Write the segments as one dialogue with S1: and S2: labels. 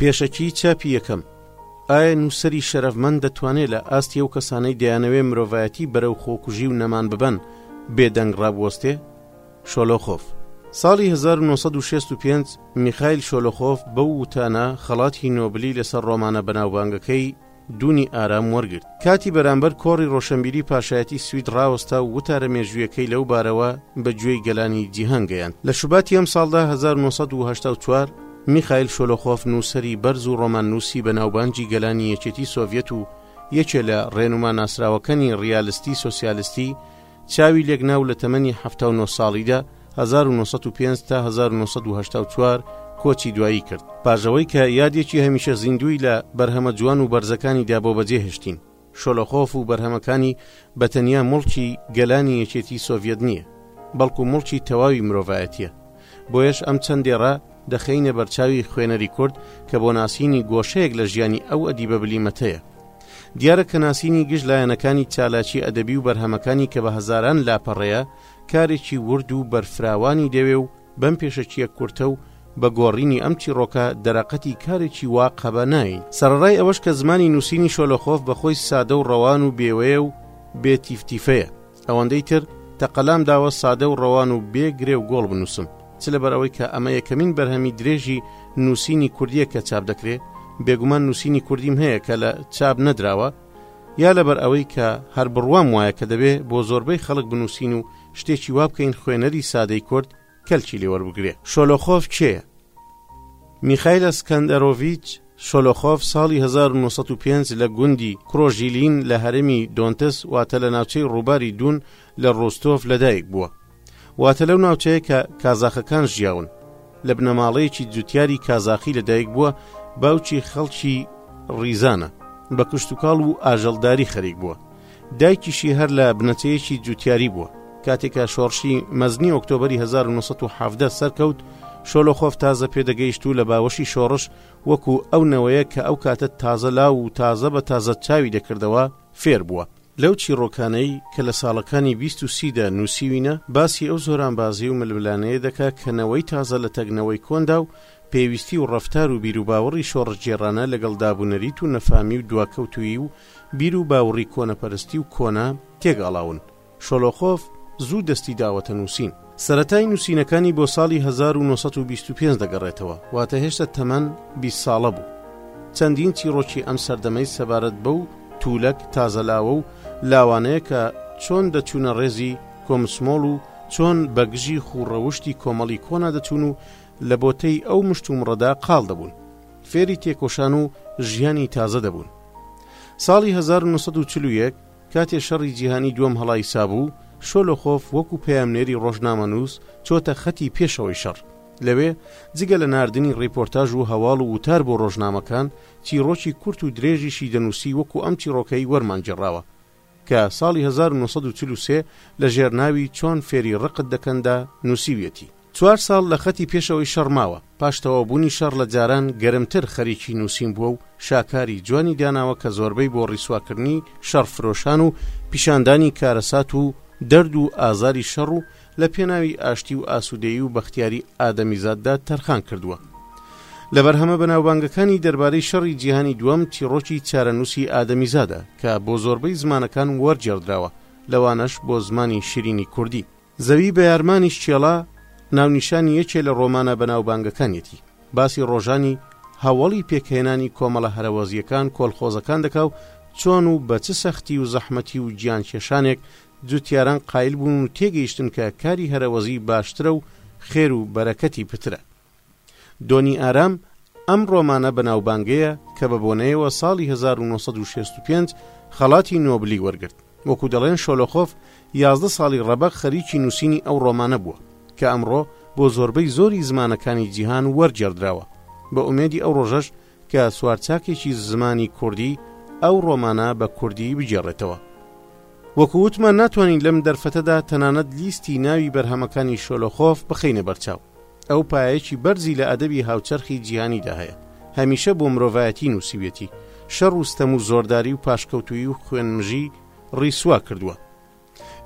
S1: پێشەکی چاپی یەکەم ئایا نووسری شەرەفمەند دەتوانێت لە ئاستی و کەسانەی دەیانەوێ مرۆڤایەتی بەرەو خۆکوژی و نەمان ببەن بێدەنگ ڕابوەستێ شۆلۆخۆف ساڵی 1965 میخایل شۆلۆخۆف بەو وتانە خەڵاتی نۆبلی لەسەر ڕۆمانە بەناوبانگەکەی دوونی ئارام وەرگرت. کاتی بەرامبەر کۆڕی ڕۆشەنبیری پاشایەتی سوید ڕاوەستا و وتارە مێژوویەکەی لەو بارەوە بە گوێی گەلانی جیهان گەیاند. لە شوباتی ئەم ساڵدا هەزار و نۆ سەد و هەشتا و چوار، میخائیل شۆلۆخۆف نووسەری بەرز و ڕۆماننووسی بەناوبانگی گەلانی یەکێتی سۆڤیەت و یەکێ لە ڕێنوما ناسراوەکانی ڕیالستی سۆسیالستی، چاوی لێک نا و لە تەمەنی حەفتا و نۆ ساڵیدا، هەزار و نۆ سەد و پێنج تا هەزار و نۆ سەد و هەشتا و چوار، کۆچی دوایی کرد. پاش ئەوەی کە یادێکی هەمیشە زیندووی لە بەرهەمە جوان و بەرزەکانیدا بۆ بەجێ هێشتین. شۆلۆخۆف و بەرهەمەکانی بە تەنیا موڵکی گەلانی یەکێتی سۆڤیەت نییە، بەڵکو موڵکی تەواوی مرۆڤایەتییە. بۆیەش ئەم چەند دێڕە دەخەینە بەرچاوی خوێنەری کورد کە بۆ ناسینی گۆشەیەک لە ژیانی ئەو ئەدیبە بلیمەتەیە. دیارە کە ناسینی گشت لایەنەکانی چالاکی ئەدەبی و بەرهەمەکانی کە بە هەزاران لاپەڕەیە، کارێکی ورد و بەرفراوانی دەوێ و بەم پێشەکییە کورتە و بە گۆڕینی ئەم چیڕۆکە دەرەقەتی کارێکی وا قەبە ناین. سەڕەڕای ئەوەش کە زمانی نووسینی شۆلۆخۆف بە خۆی سادە و ڕەوان و بێوەیە و بێ تیفتیفەیە، ئەوەندەی تر تەقەلام داوە سادە و ڕەوان و بێ گرێ و گۆڵ بنووسم چ لەبەر ئەوەی کە ئەمە یەکەمین بەرهەمی درێژی نووسینی کوردیە کە چاپ دەکرێ بێگومان نووسینی کوردیم هەیە کە لە چاپ نەدراوە یا لەبەر ئەوەی کە هەر بڕوام وایە کە دەبێ بۆ زۆربەی خەڵک بنووسین و شتێکی وابکەین خوێنەری سادەی کورد کەلکی لێ وەربگرێ. شۆلۆخۆف کێیە؟ میخایل ئەسکەندەرۆڤیچ شۆلۆخۆف ساڵی هەزار و نۆ سەد و پێنج لە گوندی کرۆژیلین لە هەرێمی دۆنتس واتە لە ناوچەی ڕووباری دوون لە ڕۆستۆف لەدایک بووە واتە لەو ناوچەیە کە کازاخەکان ژیاون لە بنەماڵەیەکی جوتیاری کازاخی لەدایک بووە باوکی خەڵکی ڕیزانە بە کشتتوکاڵ و ئاژەڵداری خەریک بووە دایکیشی هەر لە بنەچەیەکی جوتیاری بووە. کاتێکا شۆڕشی مەزنی ئۆکتۆبری 1970 سەرکەوت، شۆلۆخۆف تازە پێدەگەیشت و لە باوەشی شۆڕش وەکو ئەو نەوەیە کە ئەو کاتە تازە لاو و تازە بە تازە چاوی دەکردەوە، فێر بووە. لەو چیڕۆکانەی کە لە ساڵەکانی بیست و سیدا نووسیوینە، باسی ئەو زۆرانبازی و ململانێیە دەکا کە نەوەی تازە لە تەک نەوەی کۆندا و پێویستی و ڕەفتار و بیروباوەڕی شۆڕشگێڕانە لەگەڵ داب و نەریت و نەفامی و دواکەوتوویی و بیر و باوڕی کۆنەپەرستی و کۆنە تێگەاڵاون. شۆلۆخۆف زوو دەستی داوەتە نووسین. سەرەتای نووسینەکانی بۆ ساڵی هەزار و نۆ سەد و بیست و پێنج دەگەڕێتەوە، واتە هێشتە تەمەن بیست ساڵە بوو. چەندین چیڕۆکی ئەم سەردەمەی سەبارەت بەو توولەک تازەلاوە و لاوانەیە کە چۆن دەچوونە ڕێزی کۆمسمۆڵ و چۆن بە گژی خوو ڕەوشتی کۆمەڵی کۆنا دەچوون و لە بۆتەی ئەو مشتومڕەدا قاڵ دەبوون، فێری تێکۆشان و ژیانی تازە دەبوون. ساڵی هەزار و نۆ سەد و چل و یەک کاتێ شەڕی جیهانی دووەم هەڵای سابوو، شۆلۆخۆف وەکوو پەیامنێری ڕۆژنامەنووس چۆتە خەتی پێشەوەی شەڕ. لەوێ جگە لە ناردنی ڕیپۆرتاژ و هەواڵ و وتار بۆ ڕۆژنامەکان، چیڕۆکی کورت و درێژیشی دەنووسی وەکوو ئەم چیڕۆکەی وەرمان گێڕاوە. کە ساڵی هەزار و نۆ سەد و چل و سێ لە ژێر ناوی چۆن فێری ڕقت دەکەن دا نووسیویەتی. چوار ساڵ لە خەتی پێشەوەی شەڕ ماوە، پاش تەواو بوونی شەڕ لە جاران گەرمتر خەریکی نووسین بووە و شاکاری جوانی داناوە کە زۆربەی بۆ ڕیسواکردنی شەڕفرۆشان و پیشاندانی کارەسات و دەرد و ئازاری شەڕ و لە پێناوی ئاشتی و ئاسوودەیی و بەختیاری ئادەمیزاددا تەرخان کردووە. لە بەرهەمە بەناوبانگەکانی دەربارەی شەڕی جیهانی دووەم چیڕۆکی چارەنووسی ئادەمیزادە کە بۆ زۆربەی زمانەکان وەرگێڕدراوە، لەوانەش بۆ زمانی شیرینی کوردی. زەوی بە یارمانی شکێڵە ناونیشانی یەکێ لە ڕۆمانە بەناوبانگەکانیەتی، باسی ڕۆژانی هەوەڵی پێکهێنانی کۆمەڵە هەرەوەزییەکان کۆلخۆزەکان دەکا و چۆن و بە چ سەختی و زەحمەتی و گیانکێشانێک جوتیاران قایل بوون و تێگەیشتن کە کاری هەرەوەزی باشترە و خێر و بەرەکەتی پترە. دۆنی ئارام ئەم ڕۆمانە بەناوبانگەیە کە بە بۆنەیەوە ساڵی هەزار و نۆ سەد و شەست و پێنج خەڵاتی نۆبلی وەرگرت. وەکوو دەڵێن شۆلۆخۆف یازدە ساڵی ڕەبەق خەریکی نووسینی ئەو ڕۆمانە بووە کە ئەمڕۆ بۆ زۆربەی زۆری زمانەکانی جیهان وەرگێڕدراوە. بە ئومێدی ئەو ڕۆژەش کە سوارچاکێکی زمانی کوردی ئەو ڕۆمانە بە کوردیی بگێڕێتەوە. وەکو وتمان ناتوانین لەم دەرفەتەدا تەنانەت لیستی ناوی بەرهەمەکانی شۆلۆخۆف بخەینە بەرچاو. ئەو پایەیەکی بەرزی لە ئەدەبی هاوچەرخی جیهانیدا هەیە. هەمیشە بۆ مرۆڤایەتی نووسیویەتی. شەڕ و ستەم و زۆرداری و پاشکەوتوویی و خوێنمژی ڕیسوا کردووە.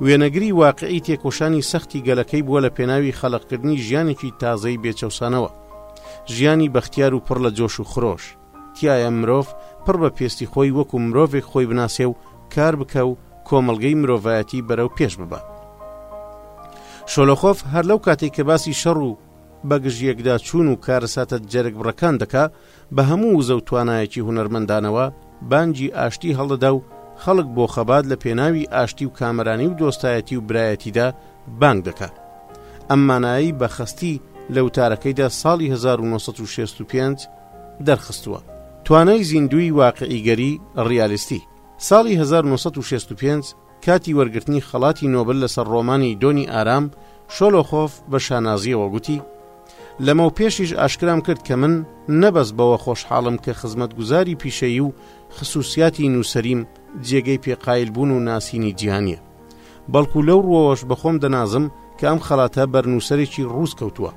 S1: وێنەگری واقعی تێکۆشانی سەختی گەلەکەی بووە لە پێناوی خەلقکردنی ژیانێکی تازەی بێچەوسانەوە ژیانی بەختیار و پڕ لە جۆش و خرۆش تایە مرۆڤ پڕ بە پێستی خۆی وەکو مرۆڤێک خۆی بناسێ و کار بکە و کۆمەلگەی مرۆڤایەتی بەرەو پێش ببە شۆلۆخۆف هەر لەو کاتێک کە باسی شەڕ و بەگژ یەکدا چوون و کارەساتە جەرگ بڕەکان دەکا بە هەموو وزە و توانایەکی هونەرمەندانەوە بانگی ئاشتی هەڵدەدا و خەڵک بۆ خەبات لە پێناوی ئاشتی و کامەرانی و دۆستایەتی و برایەتیدا بانگ دەکا. ئەم مانایەی بە خەستی لە وتارەکەیدا ساڵی هەزار و نۆ سەد و شەست و پێنج دەرخستووە. توانای زیندووی واقیعیگەری، ڕیالیستی، ساڵی هەزار و نۆ سەد و شەست و پێنج، کاتی وەرگرتنی خەڵاتی نۆبل لەسەر ڕۆمانی دۆنی ئارام، شۆلۆخۆف بە شانازییەوە گوتی، لەمەو پێشیش ئاشکرام کرد کە من نە بەس بەوە خۆشحاڵم کە خزمەتگوزاری پیشەیی و خسووسیاتی نووسەریم جێگەی پێ قایلبوون و ناسینی جیهانییە، بەڵکوو لەو ڕووەوەش بە خۆم دەنازم کە ئەم خەڵاتە بەر نووسەرێکی ڕووس کەوتووە.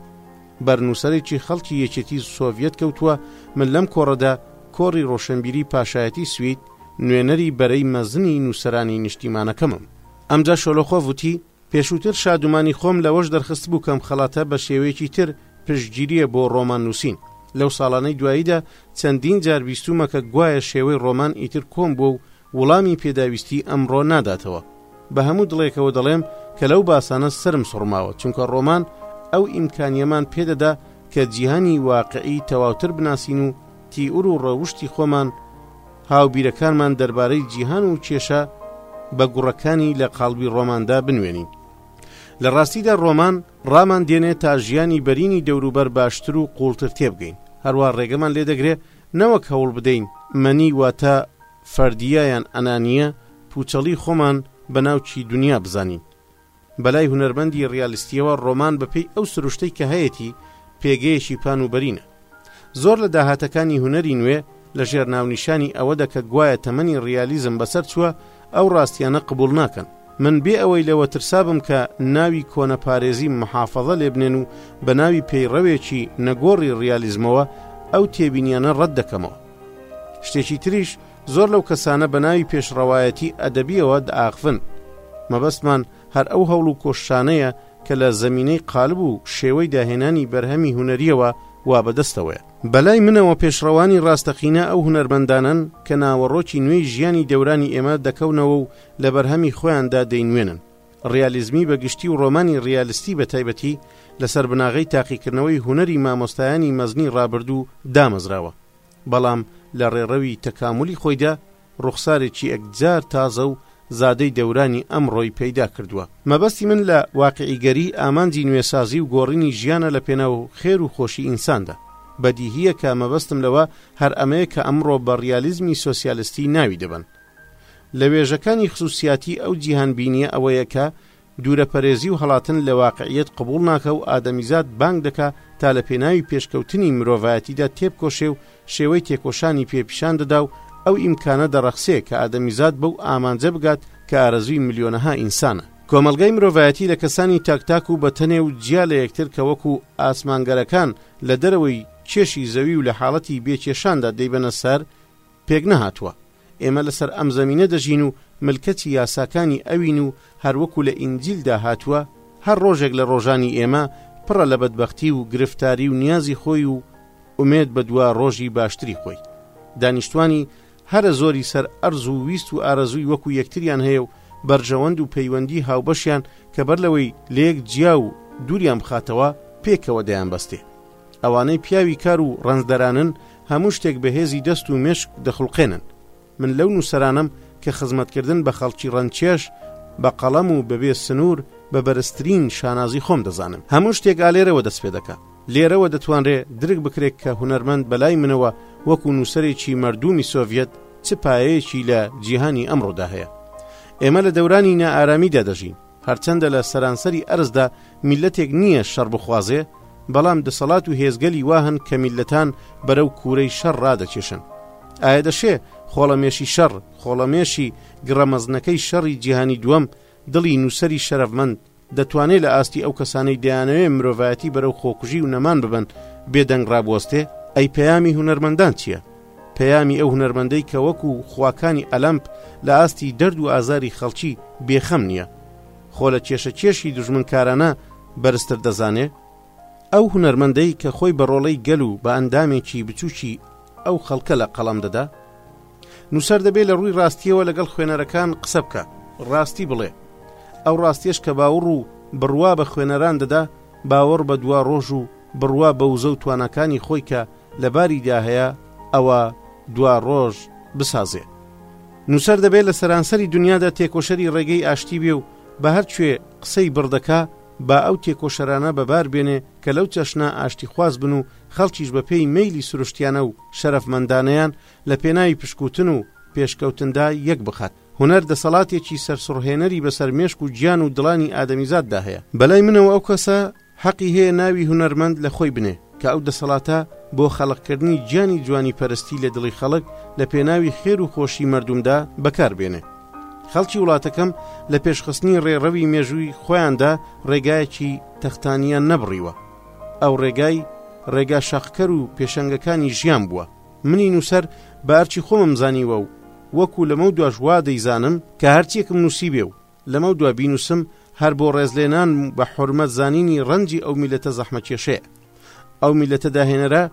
S1: بەر نووسەرێکی خەڵکی یەکێتی سۆڤیەت کەوتووە، من لەم کۆڕەدا کۆڕی ڕۆشەنبیری پاشایەتی سوید، نوێنەری بەرەی مەزنی نووسەرانی نیشتیمانەکەمم. ئەمجا شۆلۆخۆڤ وتی، پێشووتر شادومانی خۆم لەوەش دەرخستبوو کەم خەڵاتە بە شێوەیەکی تر پشتگیرییە بۆ ڕۆمان نووسین. لەو ساڵانەی دواییدا چەندین جار بیستوومە کە گوایە شێوەی ڕۆمان ئیتر کۆن بووە و وڵامی پێداویستیی ئەمڕۆ ناداتەوە. بە هەموو دڵێکەوە دەڵێم کە لەو باسانە سەرم سوڕماوە، چونکە ڕۆمان ئەو ئیمکانییەمان پێ دەدا کە جیهانی واقیعی تەواوتر بناسین و تیئور و ڕەوشتی خۆمان هاوبیرەکانمان دەربارەی جیهان و کێشە بە گوڕەکانی لە قاڵبی ڕۆماندا بنوێنین لە ڕاستیدا ڕۆمان ڕامان دێنێ تا ژیانی بەرینی دەوروبەر باشتر و قوڵتر تێبگەین هەروە ڕێگەمان لێ دەگرێ نەوەک هەوڵ بدەین مەنی واتە فەردیایان ئەنانیە پوچەڵی خۆمان بە ناوکی دنیا بزانین بەلای هونەرمەندی ڕیالیستییەوە ڕۆمان بەپێی ئەو سروشتەی کە هەیەتی پێگەیەکی پان و بەرینە. زۆر لە داهاتەکانی هونەری نوێ لە ژێر ناونیشانی ئەوەدا کە گوایە تەمەنی ڕیالیزم بەسەر چووە ئەو ڕاستیانە قبوڵ ناکەن. من بێ ئەوەی لەوە ترسابم کە ناوی کۆنەپارێزیم محافەزە لێ بنێن و بە ناوی پەیڕەوێکی نەگۆڕی ڕیالیزمەوە ئەو تێبینیانە ڕەت دەکەمەوە. شتێکی تریش زۆر لەو کەسانە بە ناوی پێشڕەوایەتی ئەدەبییەوە دەئاخڤن. مەبەستمان هەر ئەو هەوڵ و کۆششانەیە کە لە زەمینەی قالب و شێوەی داهێنانی بەرهەمی هونەرییەوە وا بە دەستەوەیە. بە لای منەوە پێشڕەوانی ڕاستەقینە ئەو هونەرمەندانەن کە ناوەڕۆکی نوێی ژیانی دەورانی ئێمە دەکەونەوە و لە بەرهەمی خۆیاندا دەینوێنن. ڕیالیزمی بە گشتی و ڕۆمانی ڕیالستی بە تایبەتی لەسەر بناغەی تاقیکردنەوەی هونەری مامۆستایانی مەزنی ڕابردوو دامەزراوە. بەڵام لە ڕێڕەوی تەکامولی خۆیدا ڕوخسارێکی ئەکجار تازە و زادەی دەورانی ئەمڕۆی پەیدا کردووە. مەبەستی من لە واقیعیگەری ئامانجی نوێسازی و گۆڕینی ژیانە لە پێناو خێر و خۆشی ئینساندا. بەدیهییە کە مەبەستم لەوە هەر ئەمەیە کە ئەمڕۆ بە ڕیالیزمی سۆسیالستی ناوی دەبەن. لە وێژەکانی خسووسیاتی ئەو جیهانبینییە ئەوەیە کە دوورەپەرێزی و هەڵاتن لە واقعییەت قبوڵ ناکا و ئادەمیزاد بانگ دەکا تا لە پێناوی پێشکەوتنی مرۆڤایەتیدا تێبکۆشێ و شێوەی تێکۆشانی پێ پیشان دەدا و ئەو ئیمکانە دەڕەخسێ کە ئادەمیزاد بەو ئامانجە بگات کە ئارەزووی ملیۆنەها ئینسانە. کۆمەڵگای مرۆڤایەتی لە کەسانی تاک تاک و بە تەنێ و جیا لە یەکتر کە وەکوو ئاسمانگەرەکان لە دەرەوەی کێشی زەوی و لە حاڵەتی بێ کێشاندا دەیبەنە سەر پێکنەهاتووە. ئێمە لەسەر ئەم زەمینە دەژین و ملکەچی یاساکانی ئەوین و هەر وەکو لە ئینجیلدا هاتووە، هەر ڕۆژێک لە ڕۆژانی ئێمە پڕە لە بەدبەختی و گرفتاری و نیازی خۆی و ئومێد بە دوا ڕۆژی باشتری خۆی. دانیشتوانی هەرە زۆری سەر ئەرز و ویست و ئارەزووی وەکو یەکتریان هەیە و بەرژەوەند و پەیوەندی هاوبەشیان کە بەر لەوەی لەیەک جیا و دووریان بخاتەوە، پێکەوە دەیانبەستێ. ئەوانەی پیاوی کار و ڕەنجدەرانن هەموو شتێک بە هێزی دەست و مێشک دەخوڵقێنن. من لەو نووسەرانەم کە خزمەتکردن بە خەڵکی ڕەنجچێژ بە قەڵەم و بەبێ سنوور بە بەرزترین شانازی خۆم دەزانم. هەموو شتێک ئالێرەوە دەست پێ دەکا. لێرەوە دەتوانرێ درک بکرێ کە هونەرمەند بە لای منەوە وەکوو نووسەرێکی مەردوومی سۆڤیەت چ پایەیەکی لە جیهانی ئەمڕۆدا هەیە. ئێمە لە دەورانی نائارامیدا دەژین. هەرچەندە لە سەرانسەری ئەرزدا میللەتێک نییە شەڕ بخوازێ، بەڵام دەسەڵات و هێزگەلی وا هەن کە میللەتان بەرەو کوورەی شەڕ ڕادەکێشن. ئایا دەشێ خۆڵەمێشی شەڕ، خۆڵەمێشی گڕە مەزنەکەی شەڕی جیهانی دووەم، دڵی نووسەری شەرەفمەند، دەتوانێ لە ئاستی ئەو کەسانەی دەیانەوێ مرۆڤایەتی بەرەو خۆکوژی و نەمان ببەن، بێدەنگ ڕابوەستێ؟ ئەی پەیامی هونەرمەندان چییە؟ پەیامی ئەو هونەرمەندەی کە وەکو خواکانی ئەلەمپ لە ئاستی دەرد و ئازاری خەڵکی بێخەم نییە خۆ لە کێشە کێشی دژمنکارانە بەرزتر دەزانێ ئەو هونەرمەندەی کە خۆی بە ڕۆڵەی گەل و بە ئەندامێکی بچووکی ئەو خەڵکە لە قەڵەم دەدا نووسەر دەبێ لە ڕووی ڕاستیەوە لەگەڵ خوێنەرەکان قسە بکە ڕاستی بڵێ ئەو ڕاستیش کە باوڕ و بڕوا بە خوێنەران دەدا باوەڕ بە دوا ڕۆژ و بڕوا بە وزە و توانەکانی خۆی کە لەباریدا هەیە ئەوا دوا ڕۆژ بسازێ. نووسەر دەبێ لە سەرانسەری دنیادا تێکۆشەری ڕێگەی ئاشتی بێ و بە هەر کوێ قسەی بڕ دەکا با ئەو تێکۆشەرانە بە بار بێنێ کە لەو چەشنە ئاشتیخواز بن و خەڵکیش بە پێی مەیلی سروشتیانە و شەرەفمەندانەیان لە پێناوی پشکووتن و پێشکەوتندا یەک بخات. هونەر دەسەڵاتێکی سەرسوڕهێنەری بەسەر مێشک و گیان و دڵانی ئادەمیزاددا هەیە. بە لای منەوە ئەو کەسە هەقی هەیە ناوی هونەرمەند لە خۆی بنێ کە ئەو دەسەڵاتە بۆ خەڵق کردنی گیانی جوانی پەرستی لە دڵی خەڵک لە پێناوی خێر و خۆشی مەردومدا بەکار بێنێ خەڵکی وڵاتەکەم لە پێشخستنی ڕێڕەوی مێژووی خۆیاندا ڕێگایەکی تەختانیان نەبڕیوە ئەو ڕێگای ڕێگا شەقکەر و پێشەنگەکانی ژیان بووە منی نووسەر بە ئەرچی خۆمم زانیوە و وەکو لەمە دواش وا دەیزانم کە هەرچیەکم نووسیبێ و لەمەودوا بینووسم هەر بۆ ڕێزلێنانم و بە حورمەت زانینی ڕەنجی ئەو میللەتە زەحمەتکێشەیە. ئەو میللەتە داهێنەرە،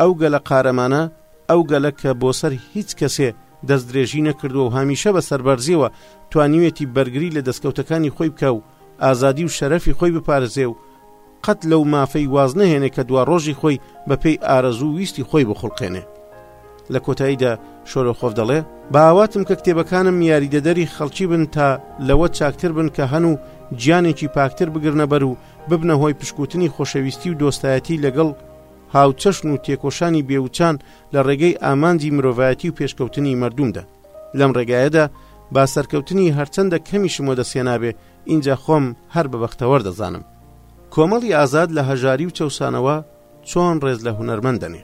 S1: ئەو گەلە قارەمانە، ئەو گەلە کە بۆ سەر هیچ کەسێ دەستدرێژی نەکردووە و هەمیشە بە سەربەرزییەوە توانیوێتی بەرگری لە دەسکەوتەکانی خۆی بکا و ئازادی و شەرەفی خۆی بپارێزێ و قەت لەو مافەی واز نەهێنێ کە دواڕۆژی خۆی بە پێی ئارەزوو و ویستی خۆی بخوڵقێنێ. لە کۆتاییدا شۆرۆخۆڤ دەڵێ، بە ئاواتم کە کتێبەکانم یاریدەدەری خەڵکی بن تا لەوە چاکتر بن کە هەن و گیانێکی پاکتر بگرنە بەر و ببنە هۆی پشکووتنی خۆشەویستی و دۆستایەتی لەگەڵ هاوچەشن و تێکۆشانی بێوچان لە ڕێگەی ئامانجی مرۆڤایەتی و پێشکەوتنی مەردوومدا. لەم ڕێگایەدا با سەرکەوتنی هەرچەندە کەمیشم وەدەستهێنابێ، ئینجا خۆم هەر بە بەختەوەر دەزانم. کۆمەڵی ئازاد لە هەژاری و چەوسانەوە چۆن ڕێز لە هونەرمەند دەنێ.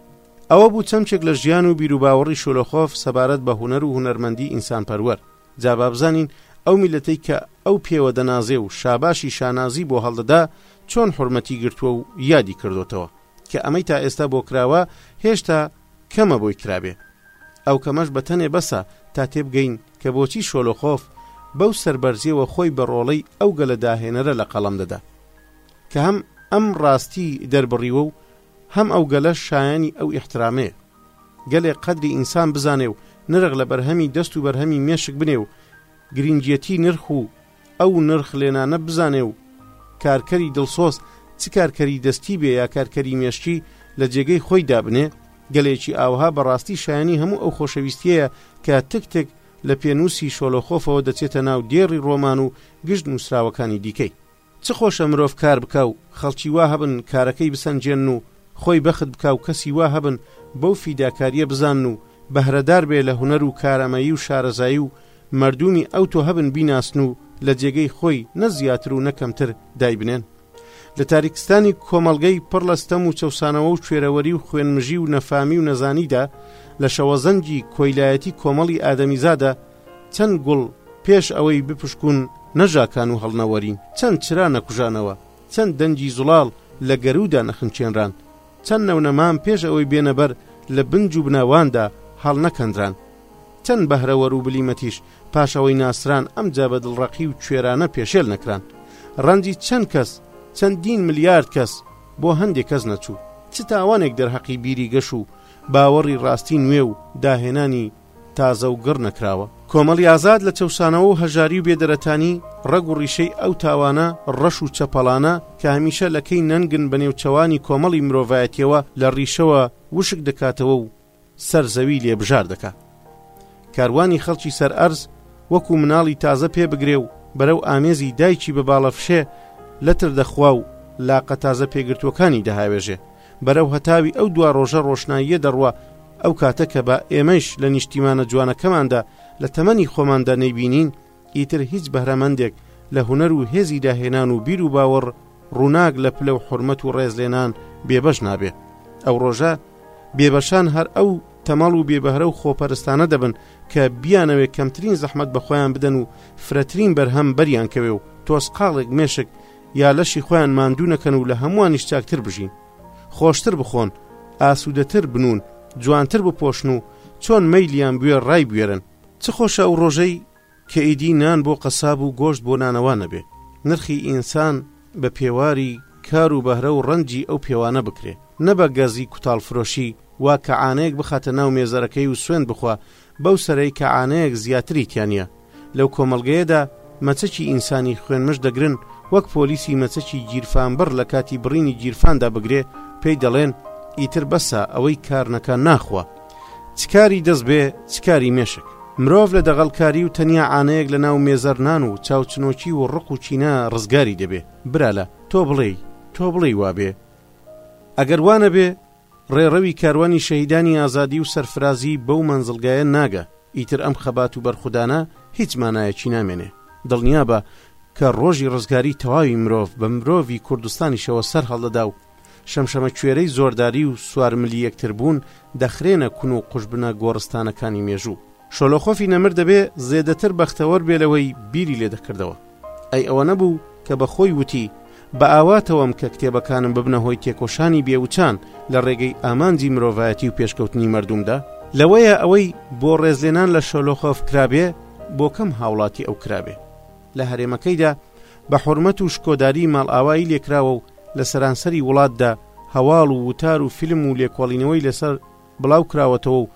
S1: ئەوە بوو چەمکێک لە ژیان و بیروباوەڕی شۆلۆخۆف سەبارەت بە هونەر و هونەرمەندی ئینسانپەروەر. جا با بزانین ئەو میللەتەی کە ئەو پێوە دەنازێ و شاباشی شانازی بۆ هەڵدەدا چۆن حورمەتی گرتووە و یادی کردۆتەوە کە ئەمەی تا ئێستا بۆ کراوە هێشتا کەمە بۆی کرابێ ئەو کەمەش بە تەنێ بەسە تا تێبگەین کە بۆچی شۆلۆخۆف بەو سەربەرزیەوە خۆی بە ڕۆڵەی ئەو گەلە داهێنەرە لە قەڵەم دەدا کە هەم ئەم ڕاستی دەربڕیوە و هەم ئەو گەلە شایانی ئەو ئیحترامەیە گەلێ قەدری ئینسان بزانێ و نرخ لە بەرهەمی دەست و بەرهەمی مێشک بنێ و گرنگیەتی نرخ و ئەو نرخ لێنانە بزانێ و کارکەری دڵسۆز چ کارکەری دەستی بێ یا کارکەری مێشکی لە جێگەی خۆی دابنێ، گەلێکی ئاوها بە ڕاستی شایەنی هەموو ئەو خۆشەویستیەیە کە تک تک لە پێنووسی شۆلۆخۆفەوە دەچێتە ناو دێڕی ڕۆمان و گشت نووسراوەکانی دیکەی. چ خۆشە مرۆڤ کار بکا و خەڵکی وا هەبن کارەکەی بسەنجێنن و خۆی بەخت بکا و کەسی وا هەبن بەو فیداکاریە بزانن و بەهرەدار بێ لە هونەر و کارامەیی و شارەزایی و مەردومی ئەوتۆ هەبن بیناسن و لە جێگەی خۆی نە زیاتر و نە کەمتر دایبنێن. لە تاریکستانی کۆمەڵگەی پڕ لە ستەم و چەوسانەوە و کوێرەوەری و خوێنمژی و نەفامی و نەزانیدا، لە شەوەزەنگی کۆیلایەتی کۆمەڵی ئادەمیزادە، چەند گوڵ پێش ئەوەی بپشکون نەژاکان و هەڵنەوەرین، چەند چرا نەکوژانەوە، چەند دەنگی زوڵاڵ لە گەروودا نەخنچێنران، چەند نەونە مام پێش ئەوەی بێنە بەر لە بنج و بناواندا هەڵنەکەندران، چەند بەهرەوەر و بلیمەتیش پاش ئەوەی ناسران ئەمجا بە دڵڕەقی و کوێرانە پێشێل نەکران، ڕەنجی چەند کەس، چەندین ملیارد کەس، بۆ هەندێ کەس نەچوو؟ چ تاوانێک دەرهەقی بیری گەش و باوەڕی ڕاستی نوێ و داهێنانی تازە و گڕ نەکراوە. کۆمەڵی ئازاد لە چەوسانەوە و هەژاری و بێدەرەتانی، ڕەگ و ڕیشەی ئەو تاوانە ڕەش و چەپەڵانە کە هەمیشە لە کەی نەنگن بە نێو چەوانی کۆمەڵی مرۆڤایەتیەوە لە ڕیشەوە وشک دەکاتەوە و سەر زەوی لێ بژار دەکا. کاروانی خەڵکی سەر ئەرز وەکوو مناڵی تازە پێ بگرێ و بەرەو ئامێزی دایکی بە باڵەفشێ لەتر دەخوا و لاقە تازە پێگرتووەکانی دەهاوێژێ. بەرەو هەتاوی ئەو دوا ڕۆژە ڕۆشناییە دەڕوا، ئەو کاتە کە با ئێمەیش لە نیشتیمانە جوانەکەماندا لە تەمەنی خۆماندا نەیبینین، ئیتر هیچ بەهرەمەندێک لە هونەر و هێزی داهێنان و بیر و باوەڕ ڕووناک لە پلە و حورمەت و ڕێزلێنان بێبەش نابێ. ئەو ڕۆژە بێبەشان هەر ئەو تەمەڵ و بێبەهرە و خۆپەرستانە دەبن کە بیانەوێ کەمترین زەحمەت بە خۆیان بدەن و فرەترین بەرهەم بەریان کەوێ و تۆزقاڵێک مێشک یا لەشی خۆیان ماندوو نەکەن و لە هەمووانیش چاکتر بژین خۆشتر بخۆن ئاسوودەتر بنوون جوانتر بپۆشن و چۆن مەیلیان بوێ ڕای بوێرن چ خۆشە ئەو ڕۆژەی کە ئیدی نان بۆ قەساب و گۆشت بۆ نانەوا نەبێ نرخی ئینسان بە پێواری کار و بەهرە و ڕەنجی ئەو پێوانە بکرێ نە بە گەزی کوتاڵفرۆشی وا کە عانەیەک بخاتە ناو مێزەرەکەی و سوێند بخوا بەو سەرەی کە عانەیەک زیاتری تیا نیە. لەو کۆمەڵگەیەدا مەچەکی ئینسانی خوێن مژ دەگرن، وەک پۆلیسی مەچەکی گیرفانبڕ لە کاتی بڕینی گیرفاندا بگرێ، پێی دەڵێن، ئیتر بەسە، ئەوەی کار نەکا ناخوا. چ کاری دەست بێ، چ کاری مێشک. مرۆڤ لە دەغەڵکاری و تەنیا عانەیەک لە ناو مێزەر نان و چاوچنۆکی و ڕق و کینە ڕزگاری دەبێ. برالە تۆ بڵێی، تۆ بڵێی وابێ؟ ئەگەر وا نەبێ، ڕێڕەوی کاروانی شەهیدانی ئازادی و سەرفرازی بەو مەنزڵگایە ناگا، ئیتر ئەم خەبات و بەرخودانە هیچ مانایەکی نامێنێ. دڵنیابە کە ڕۆژی ڕزگاری تەواوی مرۆڤ بە مرۆڤی کوردستانیشەوە سەر هەڵدەدا و شەمشەمەکوێرەی زۆرداری و سوارملی یەکتربوون دەخرێنە کون و قوژبنە گۆڕستانەکانی مێژوو. شۆلۆخۆفی نەمر دەبێ زێدەتر بەختەوەر بێ لەوەی بیری لێ دەکردەوە. ئەی ئەوە نەبوو کە بە خۆی وتی، بە ئاواتەوەم کە کتێبەکانم ببنە هۆی تێکۆشانی بێ وچان لە ڕێگەی ئامانجی مرۆڤایەتی و پێشکەوتنی مەردوومدا؟ لەوەیە ئەوەی بۆ ڕێزلێنان لە شۆلۆخۆف کرابێ، بۆ کەم هاوڵاتی ئەو کرابێ. لە هەرێمەکەیدا بە حورمەت و شکۆداریی ماڵئاوایی لێ کراوە و لە سەرانسەری وڵاتدا هەواڵ و وتار و فیلم و لێکۆڵینەوەی لەسەر بڵاو کراوەتەوە و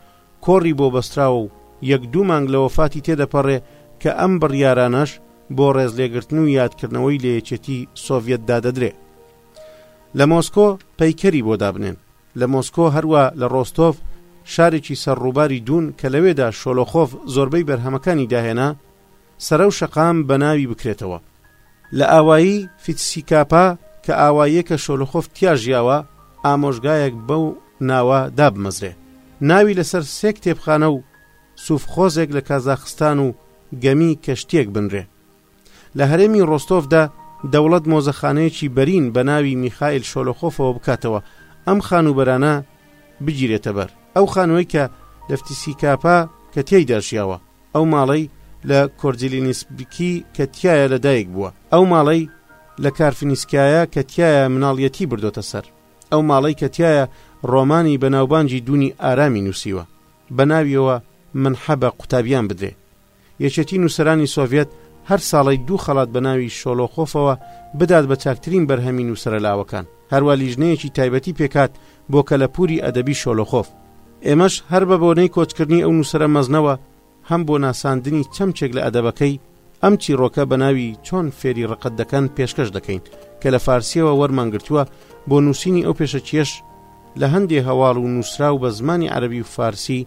S1: کۆڕی بۆ بەستراوە و یەک دوو مانگ لە وەفاتی تێدەپەڕێ کە ئەم بڕیارانەش بۆ ڕێزلێگرتن و یادکردنەوەی لە یەکێتی سۆڤیەت دادەدرێ لە مۆسکۆ پەیکەری بۆ دابنێن لە مۆسکۆ هەروا لە ڕۆستۆڤ شارێکی سەر ڕووباری دوون کە لەوێدا شۆلۆخۆڤ زۆربەی بەرهەمەکانی داهێنا سرە و شەقام بە ناوی بکرێتەوە. لە ئاوایی فیتسیکاپا کە ئاواییەکە شۆلۆخۆف تیا ژیاوە ئامۆژگایەک بەو ناوە دابمەزرێ. ناوی لەسەر سێ کتێبخانە و سوفخۆزێک لە کازاخستان و گەمی کەشتیەک بنرێ. لە هەرێمی ڕۆستۆف دە دەوڵەت مۆزەخانەیەکی بەرین بە ناوی میخائیل شۆلۆخۆفەوە بکاتەوە ئەم خانووبەرانە بگیرێتە بەر. ئەو خانووەی کە لە فتیسیکاپا کە تیایدا ژیاوە. ئەو ماڵەی لە کۆرجیلینیسبکی کە تیایە لە دایک بووە ئەو ماڵەی لە کارفنیسکایە کە تیایە مناڵیەتی بردۆتە سەر ئەو ماڵەی کە تیایە ڕۆمانی بە ناوبانجی دوونی ئارامی نووسیوە بە ناویەوە من حەبە قوتابیان بدرێ یەکێتی نووسەرانی سۆڤێت هەر ساڵی دوو خەڵات بە ناوی شۆلۆخۆفەوە بدات بە چاکترین بەرهەمی نووسەرە لاوەکان هەروە لیژنەیەکی تایبەتی پێکات بۆ کەلەپووری ئەدەبی شۆلۆخۆف. ئێمەش هەر بە بۆنەی کۆچکردنی ئەو نووسەرە مەزنەوە، هەم بۆ ناساندنی چەمکێک لە ئەدەبەکەی، ئەم چیڕۆکە بە ناوی چۆن فێری ڕقت دەکەن پێشکەش دەکەین، کە لە فارسییەوە وەرمان گرتووە، بۆ نووسینی ئەو پێشەکییەش لە هەندێ هەواڵ و نووسراو بە زمانی عەرەبی و فارسی،